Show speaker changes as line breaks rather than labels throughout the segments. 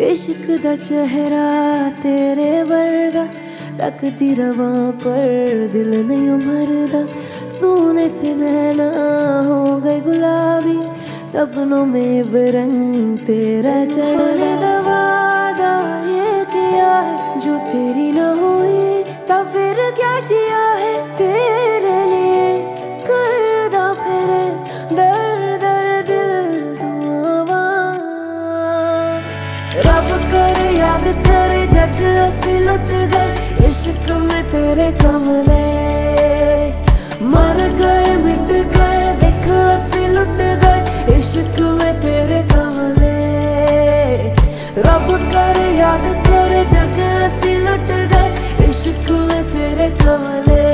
इश्क दा चेहरा तेरे वर्गा तकदी रवा पर दिल नहीं भरदा सोने से नैना हो गए गुलाबी, सपनों में बरंग तेरा चढ़ने ये किया है, जो तेरी न हुई तो फिर क्या जिया है? तेरे लिए करदा फिर दर लुट असी लुट गए इश्क में तेरे कमले मर गए, मिट गए, देख असी लुट गए इश्क में तेरे कमले रब कर, याद कर, जग असी लुट गए इश्क में तेरे कमले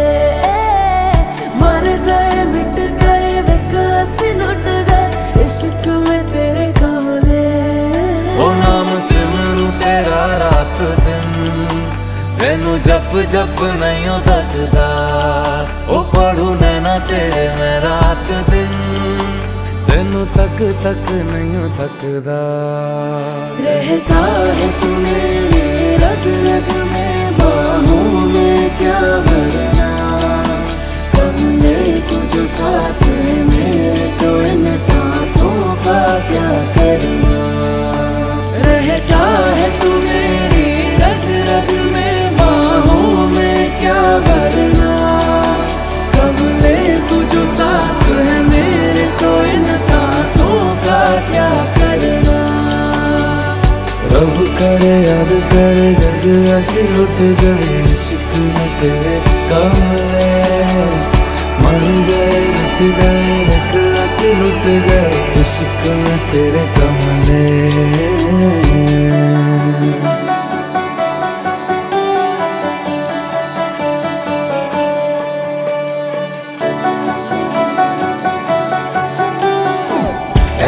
मर गए, मिट गए, देख लुट गए इश्क में तेरे कमले
ओ नाम सिमरू तेरा रात तेनू जप जप नहीं दजदा ओ पढ़ू नैना तेरे मैं रात दिन। तेनू तक तक नहीं हो
रहता है तू मेरे में, बाहों में क्या भरना। कब ले तुझ साथ जो साथ है मेरे तो इन सांसों का क्या करना?
रब करे, याद करे जल्द ऐसे लुट गए, इश्क में तेरे कमले मर गए, लुट गए ऐसे लुट गए, इश्क में तेरे कमले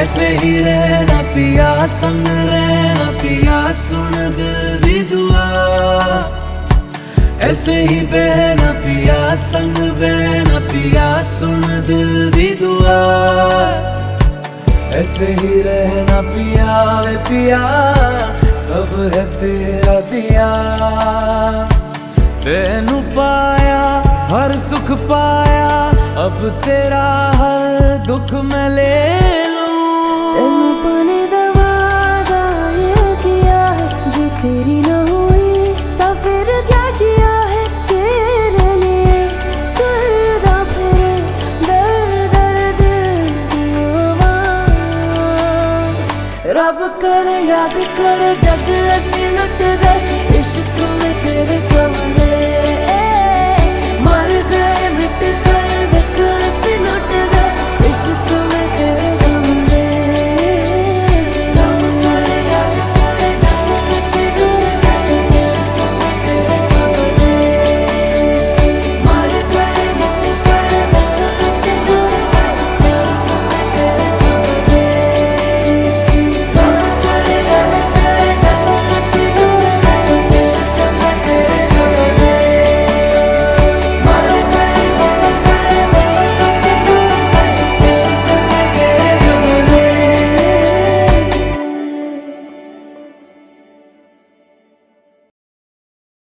ऐसे ही रहना पिया संग रहना पिया सुन दिल भी दुआ ऐसे ही बहना पिया संग बहना पिया सुन दिल भी दुआ ऐसे ही रहना पिया वे पिया सब है तेरा दिया तेनू पाया हर सुख पाया अब तेरा हर दुख मैं ले
रब कर याद कर जग असी लुट गए इश्क में तेरे कम